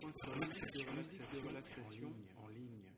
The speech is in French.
de relaxation en ligne.